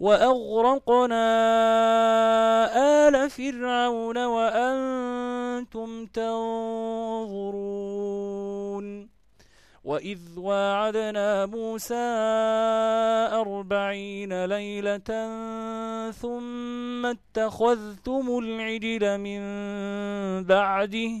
وأغرقنا آل فرعون وأنتم تنظرون وإذ واعدنا موسى أربعين ليلة ثم اتخذتم العجل من بعده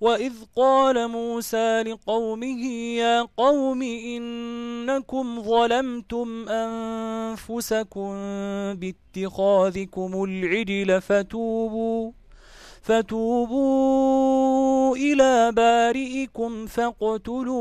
وإذ قال موسى لقومه يا قوم إنكم ظلمتم أنفسكم باتخاذكم العجل فتوبوا فتوبوا إلى بارئكم فاقتلوا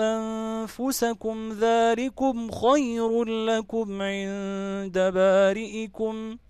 أنفسكم ذلكم خير لكم عند بارئكم ۖ.